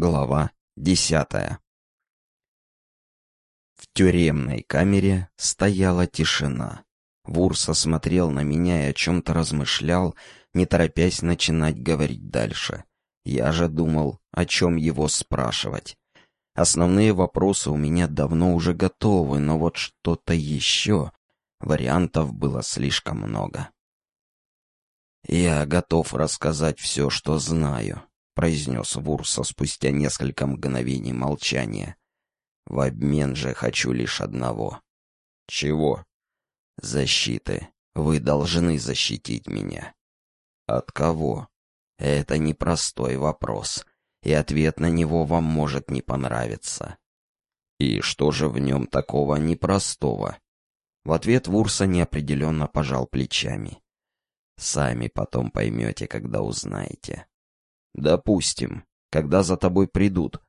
Глава десятая В тюремной камере стояла тишина. Вурса смотрел на меня и о чем-то размышлял, не торопясь начинать говорить дальше. Я же думал, о чем его спрашивать. Основные вопросы у меня давно уже готовы, но вот что-то еще. Вариантов было слишком много. «Я готов рассказать все, что знаю», — произнес Вурса спустя несколько мгновений молчания. «В обмен же хочу лишь одного». «Чего?» «Защиты. Вы должны защитить меня». «От кого?» «Это непростой вопрос, и ответ на него вам может не понравиться». «И что же в нем такого непростого?» В ответ Вурса неопределенно пожал плечами. Сами потом поймете, когда узнаете. Допустим, когда за тобой придут.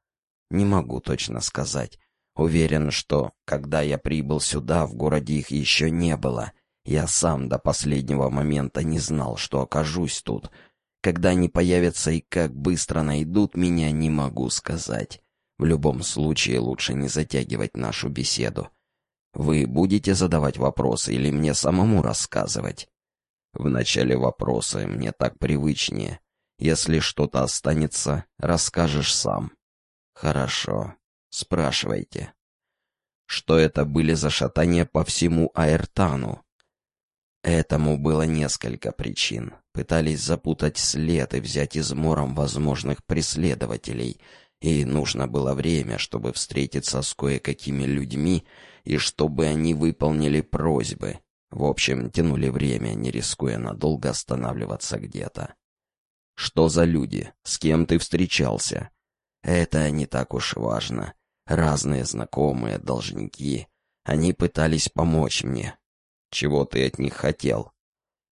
Не могу точно сказать. Уверен, что, когда я прибыл сюда, в городе их еще не было. Я сам до последнего момента не знал, что окажусь тут. Когда они появятся и как быстро найдут меня, не могу сказать. В любом случае лучше не затягивать нашу беседу. Вы будете задавать вопросы или мне самому рассказывать? В начале вопроса мне так привычнее. Если что-то останется, расскажешь сам. Хорошо. Спрашивайте. Что это были за шатания по всему Аэртану? Этому было несколько причин. Пытались запутать след и взять измором возможных преследователей. И нужно было время, чтобы встретиться с кое-какими людьми, и чтобы они выполнили просьбы. В общем, тянули время, не рискуя надолго останавливаться где-то. Что за люди? С кем ты встречался? Это не так уж важно. Разные знакомые, должники. Они пытались помочь мне. Чего ты от них хотел?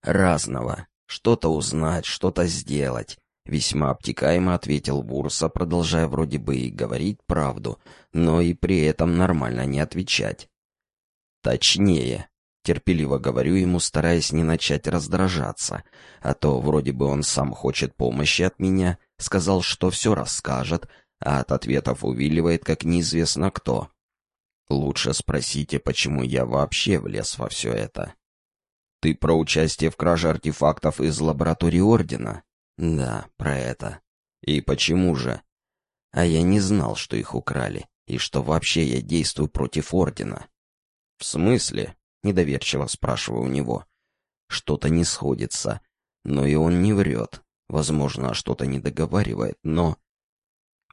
Разного. Что-то узнать, что-то сделать. Весьма обтекаемо ответил Бурса, продолжая вроде бы и говорить правду, но и при этом нормально не отвечать. Точнее, Терпеливо говорю ему, стараясь не начать раздражаться, а то вроде бы он сам хочет помощи от меня, сказал, что все расскажет, а от ответов увиливает, как неизвестно кто. Лучше спросите, почему я вообще влез во все это. Ты про участие в краже артефактов из лаборатории Ордена? Да, про это. И почему же? А я не знал, что их украли, и что вообще я действую против Ордена. В смысле? Недоверчиво спрашиваю у него. Что-то не сходится. Но и он не врет. Возможно, что-то не договаривает, но...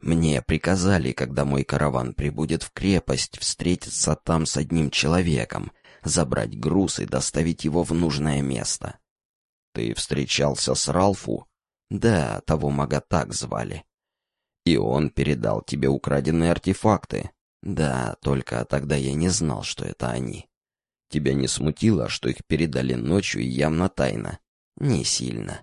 Мне приказали, когда мой караван прибудет в крепость, встретиться там с одним человеком, забрать груз и доставить его в нужное место. Ты встречался с Ралфу? Да, того мага так звали. И он передал тебе украденные артефакты? Да, только тогда я не знал, что это они. Тебя не смутило, что их передали ночью и явно тайно? Не сильно.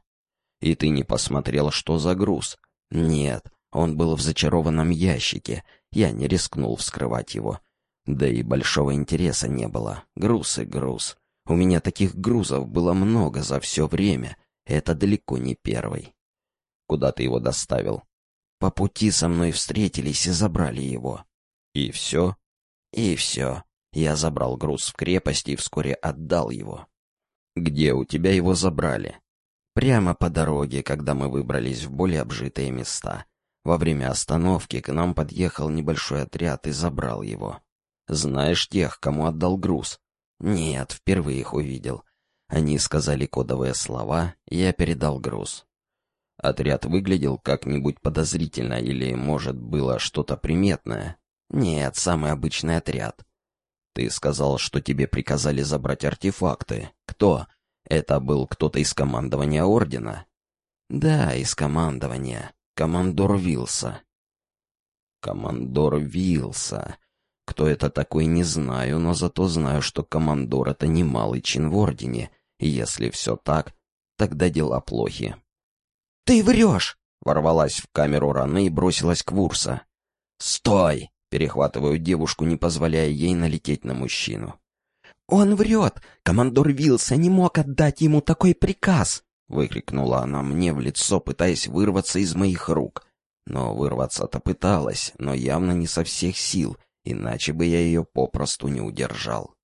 И ты не посмотрел, что за груз? Нет, он был в зачарованном ящике. Я не рискнул вскрывать его. Да и большого интереса не было. Груз и груз. У меня таких грузов было много за все время. Это далеко не первый. Куда ты его доставил? По пути со мной встретились и забрали его. И все? И все. Я забрал груз в крепости и вскоре отдал его. Где у тебя его забрали? Прямо по дороге, когда мы выбрались в более обжитые места. Во время остановки к нам подъехал небольшой отряд и забрал его. Знаешь тех, кому отдал груз? Нет, впервые их увидел. Они сказали кодовые слова, я передал груз. Отряд выглядел как-нибудь подозрительно или, может, было что-то приметное? Нет, самый обычный отряд. Ты сказал, что тебе приказали забрать артефакты. Кто? Это был кто-то из командования Ордена? Да, из командования. Командор Вилса. Командор Вилса. Кто это такой, не знаю, но зато знаю, что командор — это немалый чин в Ордене. И если все так, тогда дела плохи. «Ты врешь!» — ворвалась в камеру Раны и бросилась к Вурса. «Стой!» Перехватываю девушку, не позволяя ей налететь на мужчину. «Он врет! Командор Вилса не мог отдать ему такой приказ!» Выкрикнула она мне в лицо, пытаясь вырваться из моих рук. Но вырваться-то пыталась, но явно не со всех сил, иначе бы я ее попросту не удержал.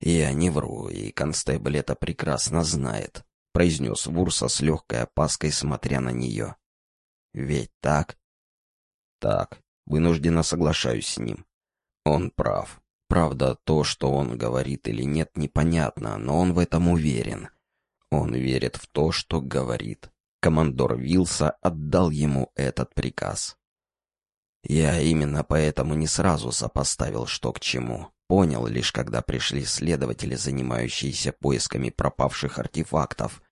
«Я не вру, и констебль это прекрасно знает», — произнес Вурса с легкой опаской, смотря на нее. «Ведь так?» «Так, вынужденно соглашаюсь с ним. Он прав. Правда, то, что он говорит или нет, непонятно, но он в этом уверен. Он верит в то, что говорит. Командор Вилса отдал ему этот приказ. Я именно поэтому не сразу сопоставил, что к чему. Понял лишь, когда пришли следователи, занимающиеся поисками пропавших артефактов.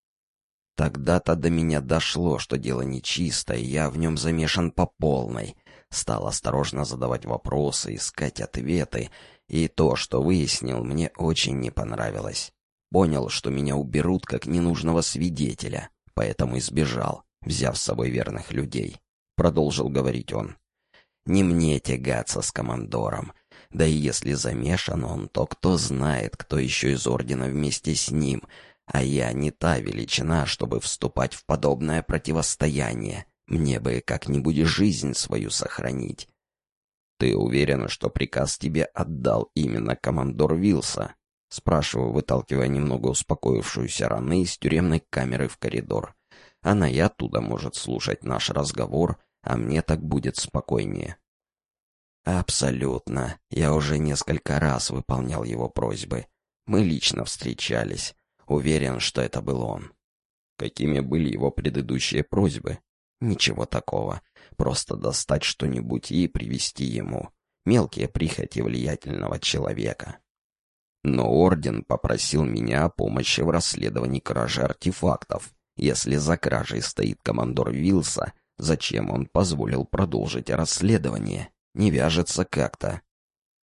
Тогда-то до меня дошло, что дело нечисто, и я в нем замешан по полной. Стал осторожно задавать вопросы, искать ответы, и то, что выяснил, мне очень не понравилось. Понял, что меня уберут как ненужного свидетеля, поэтому избежал, взяв с собой верных людей. Продолжил говорить он. Не мне тягаться с командором. Да и если замешан он, то кто знает, кто еще из Ордена вместе с ним. А я не та величина, чтобы вступать в подобное противостояние. Мне бы как-нибудь жизнь свою сохранить. «Ты уверена, что приказ тебе отдал именно командор Вилса?» Спрашиваю, выталкивая немного успокоившуюся раны из тюремной камеры в коридор. Она и оттуда может слушать наш разговор, а мне так будет спокойнее. Абсолютно. Я уже несколько раз выполнял его просьбы. Мы лично встречались. Уверен, что это был он. Какими были его предыдущие просьбы? Ничего такого. Просто достать что-нибудь и привести ему. Мелкие прихоти влиятельного человека. Но Орден попросил меня о помощи в расследовании кражи артефактов. Если за кражей стоит командор Вилса, Зачем он позволил продолжить расследование? Не вяжется как-то.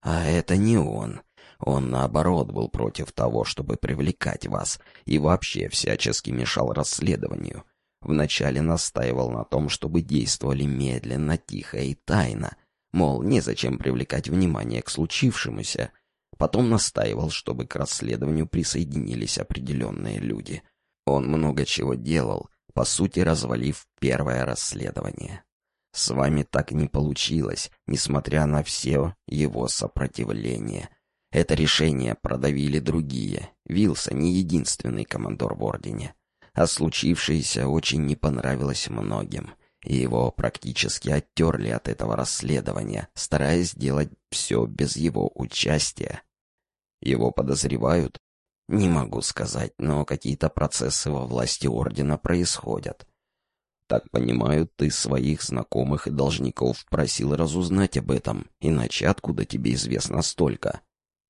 А это не он. Он, наоборот, был против того, чтобы привлекать вас, и вообще всячески мешал расследованию. Вначале настаивал на том, чтобы действовали медленно, тихо и тайно. Мол, незачем привлекать внимание к случившемуся. Потом настаивал, чтобы к расследованию присоединились определенные люди. Он много чего делал, по сути развалив первое расследование. С вами так не получилось, несмотря на все его сопротивление. Это решение продавили другие. Вилса не единственный командор в Ордене. А случившееся очень не понравилось многим, и его практически оттерли от этого расследования, стараясь сделать все без его участия. Его подозревают не могу сказать, но какие-то процессы во власти Ордена происходят. Так понимаю, ты своих знакомых и должников просил разузнать об этом, иначе откуда тебе известно столько?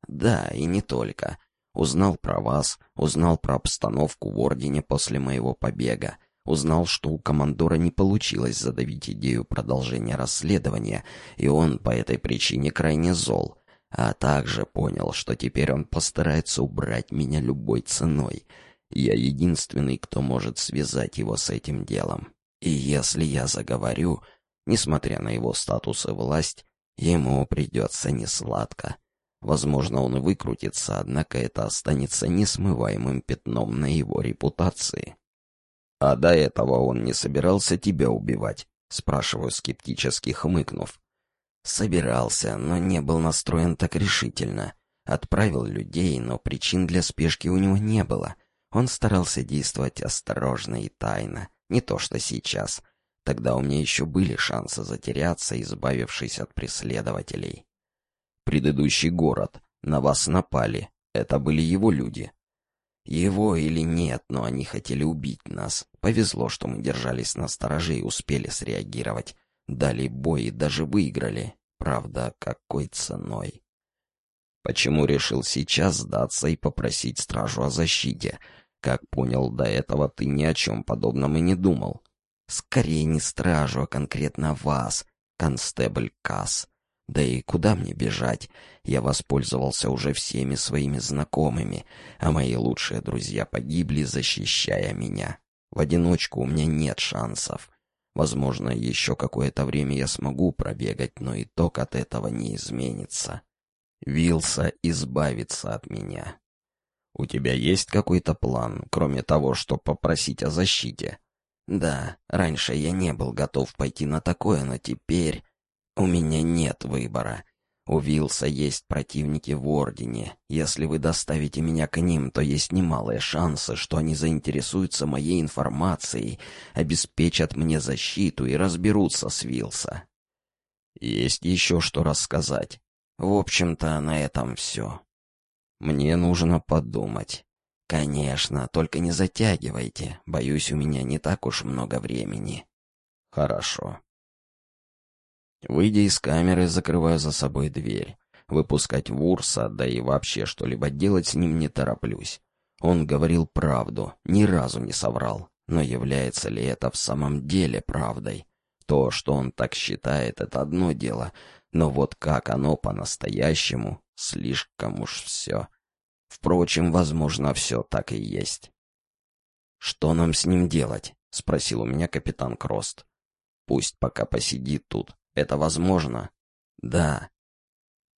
Да, и не только. Узнал про вас, узнал про обстановку в Ордене после моего побега, узнал, что у командора не получилось задавить идею продолжения расследования, и он по этой причине крайне зол — а также понял, что теперь он постарается убрать меня любой ценой. Я единственный, кто может связать его с этим делом. И если я заговорю, несмотря на его статус и власть, ему придется несладко. Возможно, он и выкрутится, однако это останется несмываемым пятном на его репутации. «А до этого он не собирался тебя убивать?» — спрашиваю скептически хмыкнув. Собирался, но не был настроен так решительно. Отправил людей, но причин для спешки у него не было. Он старался действовать осторожно и тайно, не то что сейчас. Тогда у меня еще были шансы затеряться, избавившись от преследователей. Предыдущий город. На вас напали. Это были его люди. Его или нет, но они хотели убить нас. Повезло, что мы держались на стороже и успели среагировать. Дали бой и даже выиграли. Правда, какой ценой? Почему решил сейчас сдаться и попросить стражу о защите? Как понял, до этого ты ни о чем подобном и не думал. Скорее не стражу, а конкретно вас, констебль Касс. Да и куда мне бежать? Я воспользовался уже всеми своими знакомыми, а мои лучшие друзья погибли, защищая меня. В одиночку у меня нет шансов. Возможно, еще какое-то время я смогу пробегать, но итог от этого не изменится. Вилса избавится от меня. У тебя есть какой-то план, кроме того, что попросить о защите? Да, раньше я не был готов пойти на такое, но теперь у меня нет выбора. У Вилса есть противники в Ордене. Если вы доставите меня к ним, то есть немалые шансы, что они заинтересуются моей информацией, обеспечат мне защиту и разберутся с Вилса. Есть еще что рассказать. В общем-то, на этом все. Мне нужно подумать. Конечно, только не затягивайте. Боюсь, у меня не так уж много времени. Хорошо. Выйдя из камеры, закрываю за собой дверь. Выпускать Вурса, да и вообще что-либо делать с ним не тороплюсь. Он говорил правду, ни разу не соврал. Но является ли это в самом деле правдой? То, что он так считает, это одно дело, но вот как оно по-настоящему, слишком уж все. Впрочем, возможно, все так и есть. «Что нам с ним делать?» — спросил у меня капитан Крост. «Пусть пока посидит тут. Это возможно?» «Да».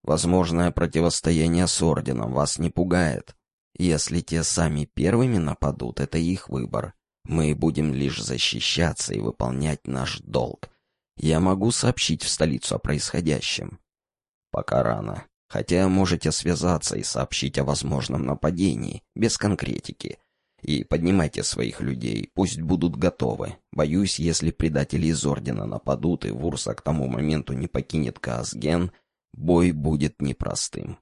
«Возможное противостояние с Орденом вас не пугает. Если те сами первыми нападут, это их выбор. Мы будем лишь защищаться и выполнять наш долг. Я могу сообщить в столицу о происходящем. Пока рано. Хотя можете связаться и сообщить о возможном нападении, без конкретики. И поднимайте своих людей, пусть будут готовы. Боюсь, если предатели из Ордена нападут и Вурса к тому моменту не покинет Каасген, бой будет непростым.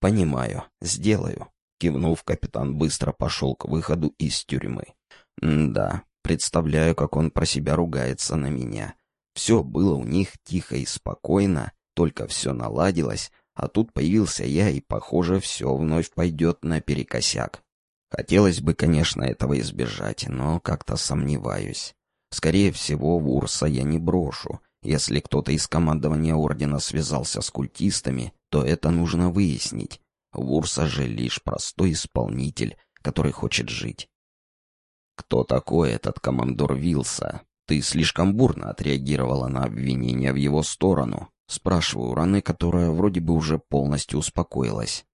Понимаю, сделаю. Кивнув, капитан быстро пошел к выходу из тюрьмы. Да, представляю, как он про себя ругается на меня. Все было у них тихо и спокойно, только все наладилось, а тут появился я, и, похоже, все вновь пойдет наперекосяк. Хотелось бы, конечно, этого избежать, но как-то сомневаюсь. Скорее всего, в Урса я не брошу. Если кто-то из командования Ордена связался с культистами, то это нужно выяснить. В Урса же лишь простой исполнитель, который хочет жить. «Кто такой этот командор Вилса?» Ты слишком бурно отреагировала на обвинения в его сторону. Спрашиваю Раны, которая вроде бы уже полностью успокоилась.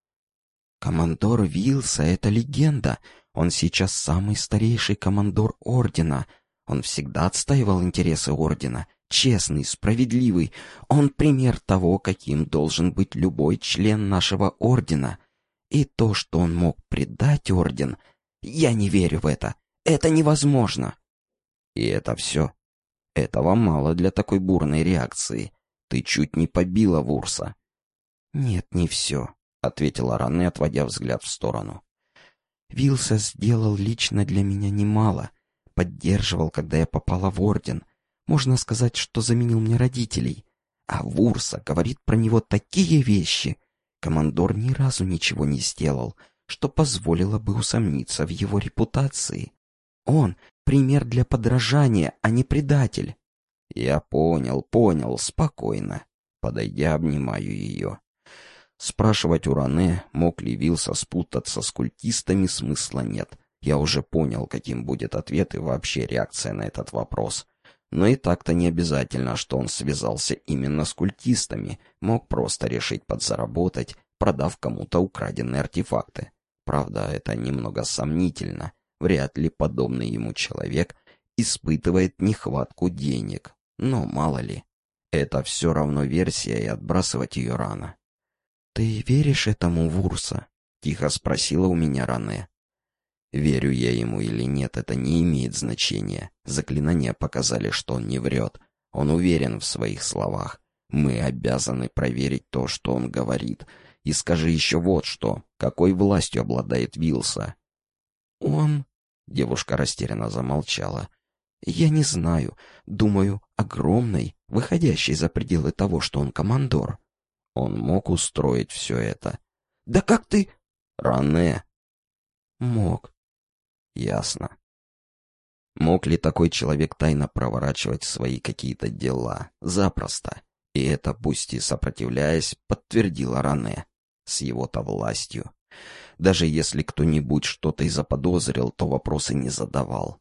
Командор Вилса — это легенда. Он сейчас самый старейший командор Ордена. Он всегда отстаивал интересы Ордена. Честный, справедливый. Он пример того, каким должен быть любой член нашего Ордена. И то, что он мог предать Орден, я не верю в это. Это невозможно. И это все. Этого мало для такой бурной реакции. Ты чуть не побила Вурса. Нет, не все, ответила Ранне, отводя взгляд в сторону. Вилса сделал лично для меня немало. Поддерживал, когда я попала в Орден. Можно сказать, что заменил мне родителей. А Вурса говорит про него такие вещи. Командор ни разу ничего не сделал, что позволило бы усомниться в его репутации. Он пример для подражания, а не предатель. Я понял, понял, спокойно. Подойдя, обнимаю ее. Спрашивать у Ране, мог ли Вилса спутаться с культистами, смысла нет. Я уже понял, каким будет ответ и вообще реакция на этот вопрос. Но и так-то не обязательно, что он связался именно с культистами, мог просто решить подзаработать, продав кому-то украденные артефакты. Правда, это немного сомнительно. Вряд ли подобный ему человек испытывает нехватку денег. Но мало ли. Это все равно версия, и отбрасывать ее рано. «Ты веришь этому Вурса?» — тихо спросила у меня Ране. Верю я ему или нет, это не имеет значения. Заклинания показали, что он не врет. Он уверен в своих словах. Мы обязаны проверить то, что он говорит. И скажи еще вот что. Какой властью обладает Вилса? «Он...» — девушка растерянно замолчала. «Я не знаю. Думаю, огромной, выходящей за пределы того, что он командор. Он мог устроить все это». «Да как ты...» «Ране...» «Мог». «Ясно». Мог ли такой человек тайно проворачивать свои какие-то дела? Запросто. И это, пусть и сопротивляясь, подтвердила Ране. С его-то властью. Даже если кто-нибудь что-то и заподозрил, то вопросы не задавал.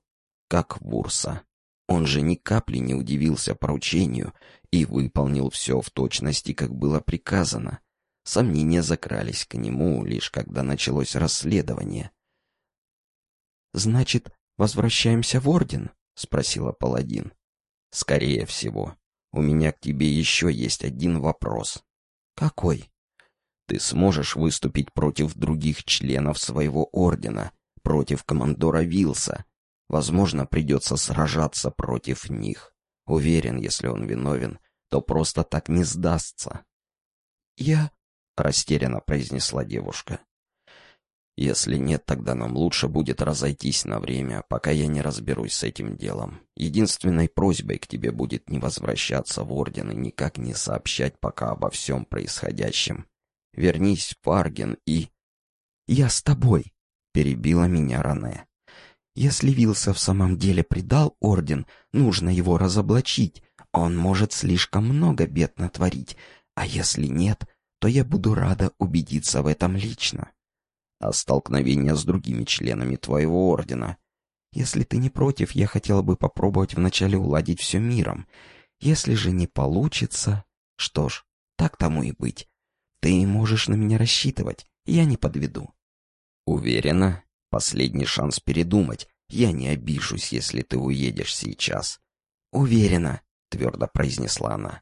Как Вурса. Он же ни капли не удивился поручению и выполнил все в точности, как было приказано. Сомнения закрались к нему, лишь когда началось расследование. «Значит, возвращаемся в Орден?» — спросила паладин. «Скорее всего. У меня к тебе еще есть один вопрос». «Какой?» «Ты сможешь выступить против других членов своего ордена, против командора Вилса. Возможно, придется сражаться против них. Уверен, если он виновен, то просто так не сдастся». «Я...» — растерянно произнесла девушка. Если нет, тогда нам лучше будет разойтись на время, пока я не разберусь с этим делом. Единственной просьбой к тебе будет не возвращаться в Орден и никак не сообщать пока обо всем происходящем. Вернись в Фарген и... «Я с тобой», — перебила меня Ране. «Если Вилса в самом деле предал Орден, нужно его разоблачить. Он может слишком много бед натворить, а если нет, то я буду рада убедиться в этом лично» а столкновение с другими членами твоего ордена. Если ты не против, я хотела бы попробовать вначале уладить все миром. Если же не получится... Что ж, так тому и быть. Ты можешь на меня рассчитывать, я не подведу. Уверена? Последний шанс передумать. Я не обижусь, если ты уедешь сейчас. Уверена, твердо произнесла она.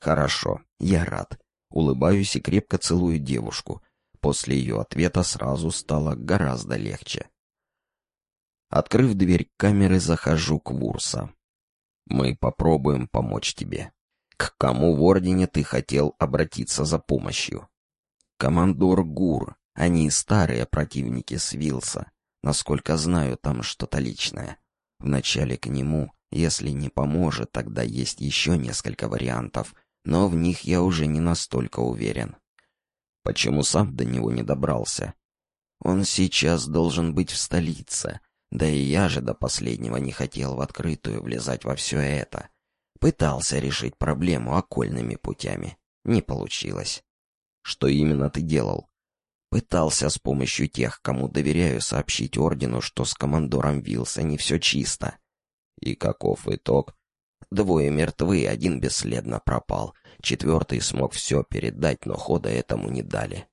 Хорошо, я рад. Улыбаюсь и крепко целую девушку, После ее ответа сразу стало гораздо легче. Открыв дверь камеры, захожу к Вурса. «Мы попробуем помочь тебе. К кому в Ордене ты хотел обратиться за помощью?» «Командор Гур. Они старые противники Свилса. Насколько знаю, там что-то личное. Вначале к нему, если не поможет, тогда есть еще несколько вариантов, но в них я уже не настолько уверен. Почему сам до него не добрался? Он сейчас должен быть в столице. Да и я же до последнего не хотел в открытую влезать во все это. Пытался решить проблему окольными путями. Не получилось. Что именно ты делал? Пытался с помощью тех, кому доверяю, сообщить Ордену, что с командором Вилса не все чисто. И каков итог? Двое мертвы, один бесследно пропал. Четвертый смог все передать, но хода этому не дали.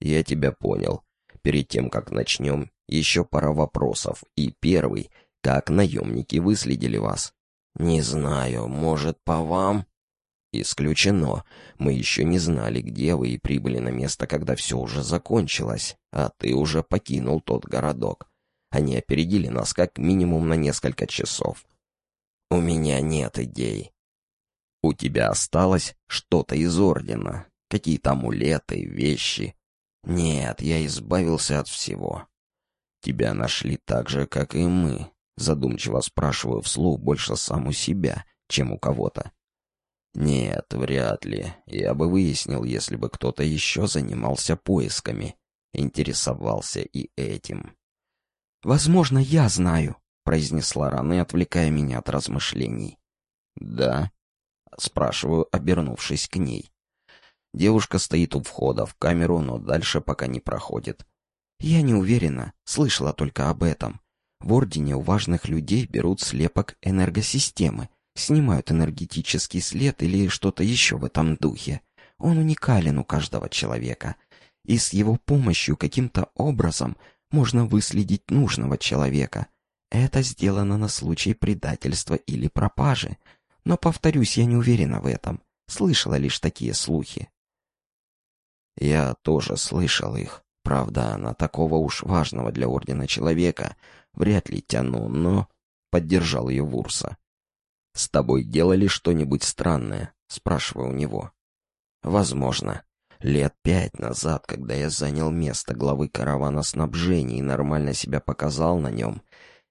Я тебя понял. Перед тем, как начнем, еще пара вопросов. И первый, как наемники выследили вас? Не знаю, может, по вам? Исключено. Мы еще не знали, где вы, и прибыли на место, когда все уже закончилось. А ты уже покинул тот городок. Они опередили нас как минимум на несколько часов. У меня нет идей. У тебя осталось что-то из ордена? Какие-то амулеты, вещи? Нет, я избавился от всего. Тебя нашли так же, как и мы. Задумчиво спрашиваю вслух больше сам у себя, чем у кого-то. Нет, вряд ли. Я бы выяснил, если бы кто-то еще занимался поисками. Интересовался и этим. «Возможно, я знаю», — произнесла Раны, отвлекая меня от размышлений. «Да?» Спрашиваю, обернувшись к ней. Девушка стоит у входа в камеру, но дальше пока не проходит. Я не уверена, слышала только об этом. В Ордене у важных людей берут слепок энергосистемы, снимают энергетический след или что-то еще в этом духе. Он уникален у каждого человека. И с его помощью каким-то образом можно выследить нужного человека. Это сделано на случай предательства или пропажи. Но, повторюсь, я не уверена в этом. Слышала лишь такие слухи. Я тоже слышал их. Правда, на такого уж важного для Ордена человека вряд ли тяну, но... Поддержал ее Вурса. «С тобой делали что-нибудь странное?» — спрашиваю у него. «Возможно. Лет пять назад, когда я занял место главы каравана снабжения и нормально себя показал на нем,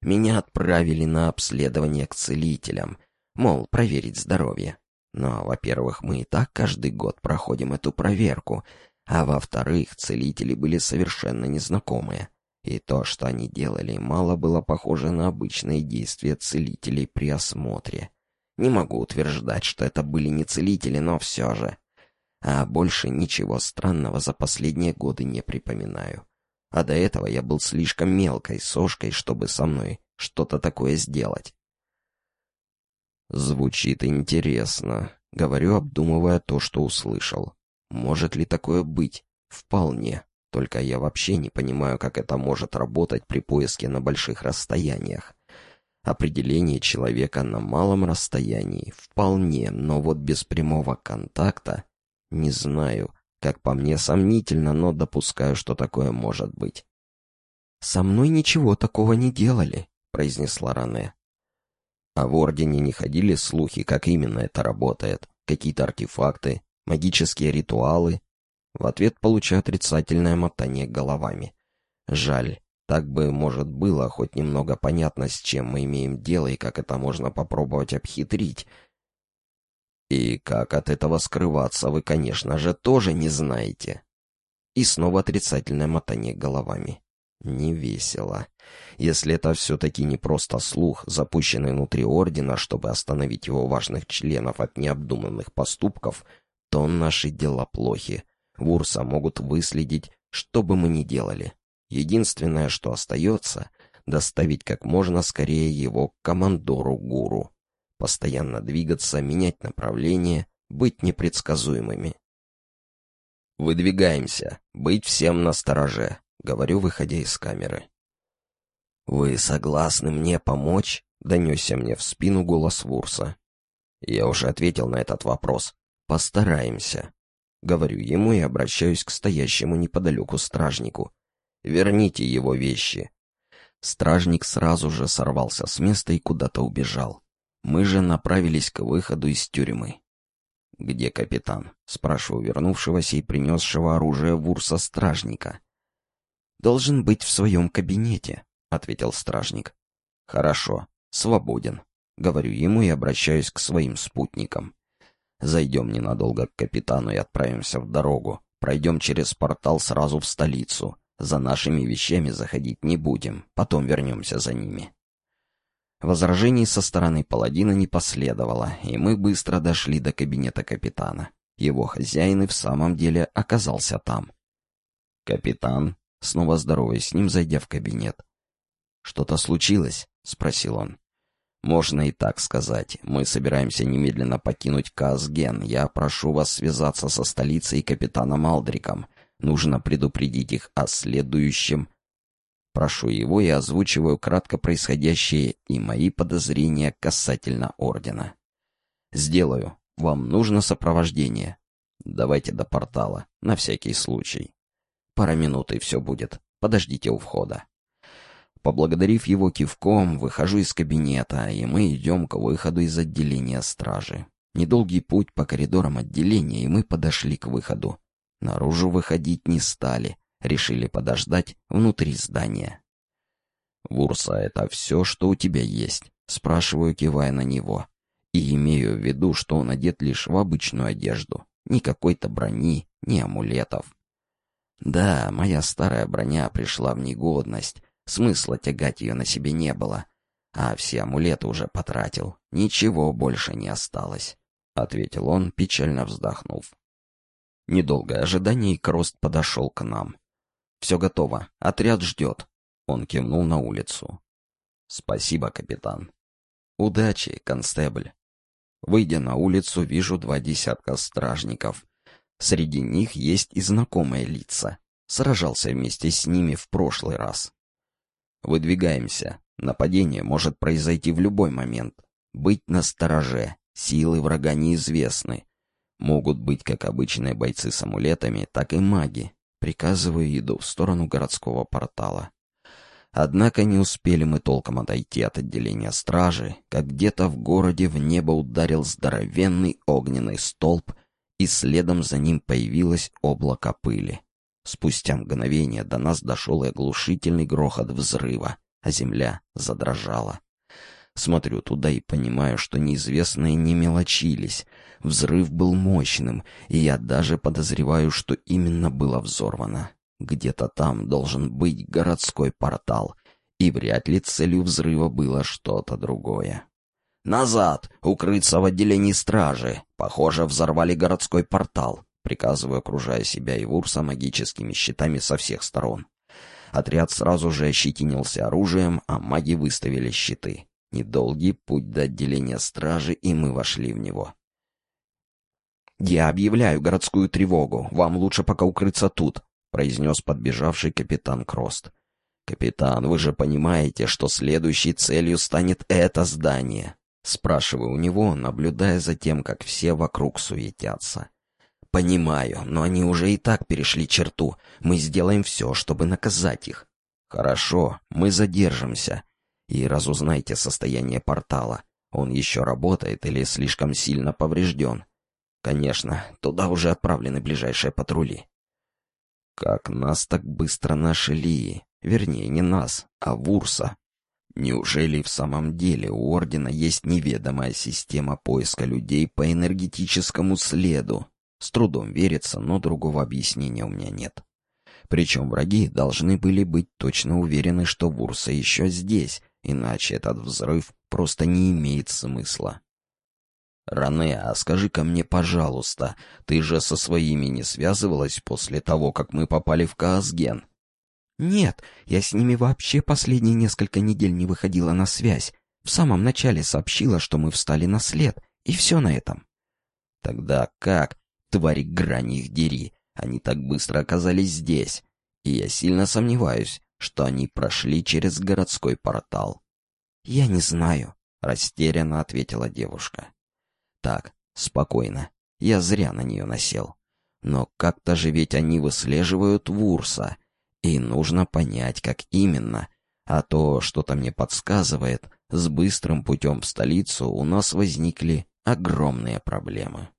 меня отправили на обследование к целителям, мол, проверить здоровье. Но, во-первых, мы и так каждый год проходим эту проверку, а во-вторых, целители были совершенно незнакомые. И то, что они делали, мало было похоже на обычные действия целителей при осмотре. Не могу утверждать, что это были не целители, но все же. А больше ничего странного за последние годы не припоминаю. А до этого я был слишком мелкой сошкой, чтобы со мной что-то такое сделать. Звучит интересно. Говорю, обдумывая то, что услышал. Может ли такое быть? Вполне. Только я вообще не понимаю, как это может работать при поиске на больших расстояниях. Определение человека на малом расстоянии вполне, но вот без прямого контакта не знаю. Как по мне, сомнительно, но допускаю, что такое может быть. «Со мной ничего такого не делали», — произнесла Ране. А в Ордене не ходили слухи, как именно это работает? Какие-то артефакты, магические ритуалы? В ответ получаю отрицательное мотание головами. Жаль, так бы, может, было хоть немного понятно, с чем мы имеем дело и как это можно попробовать обхитрить. И как от этого скрываться, вы, конечно же, тоже не знаете. И снова отрицательное мотание головами. Не весело. Если это все-таки не просто слух, запущенный внутри Ордена, чтобы остановить его важных членов от необдуманных поступков, то наши дела плохи. Вурса могут выследить, что бы мы ни делали. Единственное, что остается, доставить как можно скорее его к командору-гуру. Постоянно двигаться, менять направление, быть непредсказуемыми. «Выдвигаемся, быть всем на стороже», — говорю, выходя из камеры. «Вы согласны мне помочь?» — донесся мне в спину голос Вурса. Я уже ответил на этот вопрос. «Постараемся». Говорю ему и обращаюсь к стоящему неподалеку стражнику. «Верните его вещи». Стражник сразу же сорвался с места и куда-то убежал. Мы же направились к выходу из тюрьмы. «Где капитан?» — спрашиваю вернувшегося и принесшего оружие Вурса стражника. «Должен быть в своем кабинете», — ответил стражник. «Хорошо, свободен», — говорю ему и обращаюсь к своим спутникам. «Зайдем ненадолго к капитану и отправимся в дорогу. Пройдем через портал сразу в столицу. За нашими вещами заходить не будем, потом вернемся за ними». Возражений со стороны паладина не последовало, и мы быстро дошли до кабинета капитана. Его хозяин и в самом деле оказался там. «Капитан», снова здороваясь с ним, зайдя в кабинет. «Что-то случилось?» — спросил он. «Можно и так сказать. Мы собираемся немедленно покинуть Казген. Я прошу вас связаться со столицей и капитаном Алдриком. Нужно предупредить их о следующем...» Прошу его и озвучиваю кратко происходящее и мои подозрения касательно Ордена. «Сделаю. Вам нужно сопровождение. Давайте до портала, на всякий случай. Пара минут и все будет. Подождите у входа». Поблагодарив его кивком, выхожу из кабинета, и мы идем к выходу из отделения стражи. Недолгий путь по коридорам отделения, и мы подошли к выходу. Наружу выходить не стали, решили подождать внутри здания. «Вурса, это все, что у тебя есть?» — спрашиваю, кивая на него. И имею в виду, что он одет лишь в обычную одежду. Ни какой-то брони, ни амулетов. Да, моя старая броня пришла в негодность, Смысла тягать ее на себе не было. А все амулеты уже потратил. Ничего больше не осталось, — ответил он, печально вздохнув. Недолгое ожидание, и Крост подошел к нам. «Все готово. Отряд ждет». Он кивнул на улицу. «Спасибо, капитан». «Удачи, констебль». Выйдя на улицу, вижу два десятка стражников. Среди них есть и знакомые лица. Сражался вместе с ними в прошлый раз. Выдвигаемся. Нападение может произойти в любой момент. Быть настороже. Силы врага неизвестны. Могут быть как обычные бойцы с амулетами, так и маги. Приказываю иду в сторону городского портала. Однако не успели мы толком отойти от отделения стражи, как где-то в городе в небо ударил здоровенный огненный столб, и следом за ним появилось облако пыли. Спустя мгновение до нас дошел и оглушительный грохот взрыва, а земля задрожала. Смотрю туда и понимаю, что неизвестные не мелочились. Взрыв был мощным, и я даже подозреваю, что именно было взорвано. Где-то там должен быть городской портал, и вряд ли целью взрыва было что-то другое. «Назад! Укрыться в отделении стражи! Похоже, взорвали городской портал!» приказываю, окружая себя и Вурса магическими щитами со всех сторон. Отряд сразу же ощетинился оружием, а маги выставили щиты. Недолгий путь до отделения стражи, и мы вошли в него. «Я объявляю городскую тревогу. Вам лучше пока укрыться тут», — произнес подбежавший капитан Крост. «Капитан, вы же понимаете, что следующей целью станет это здание?» Спрашиваю у него, наблюдая за тем, как все вокруг суетятся. «Понимаю, но они уже и так перешли черту. Мы сделаем все, чтобы наказать их». «Хорошо, мы задержимся. И разузнайте состояние портала. Он еще работает или слишком сильно поврежден?» «Конечно, туда уже отправлены ближайшие патрули». «Как нас так быстро нашли? Вернее, не нас, а Вурса. Неужели в самом деле у Ордена есть неведомая система поиска людей по энергетическому следу? С трудом верится, но другого объяснения у меня нет. Причем враги должны были быть точно уверены, что Вурса еще здесь, иначе этот взрыв просто не имеет смысла. «Ране, а скажи-ка мне, пожалуйста, ты же со своими не связывалась после того, как мы попали в Каосген?» «Нет, я с ними вообще последние несколько недель не выходила на связь. В самом начале сообщила, что мы встали на след, и все на этом». «Тогда как? Твари грани их дери. Они так быстро оказались здесь. И я сильно сомневаюсь, что они прошли через городской портал». «Я не знаю», — растерянно ответила девушка. «Так, спокойно. Я зря на нее насел. Но как-то же ведь они выслеживают Вурса» И нужно понять, как именно. А то что-то мне подсказывает, с быстрым путем в столицу у нас возникли огромные проблемы.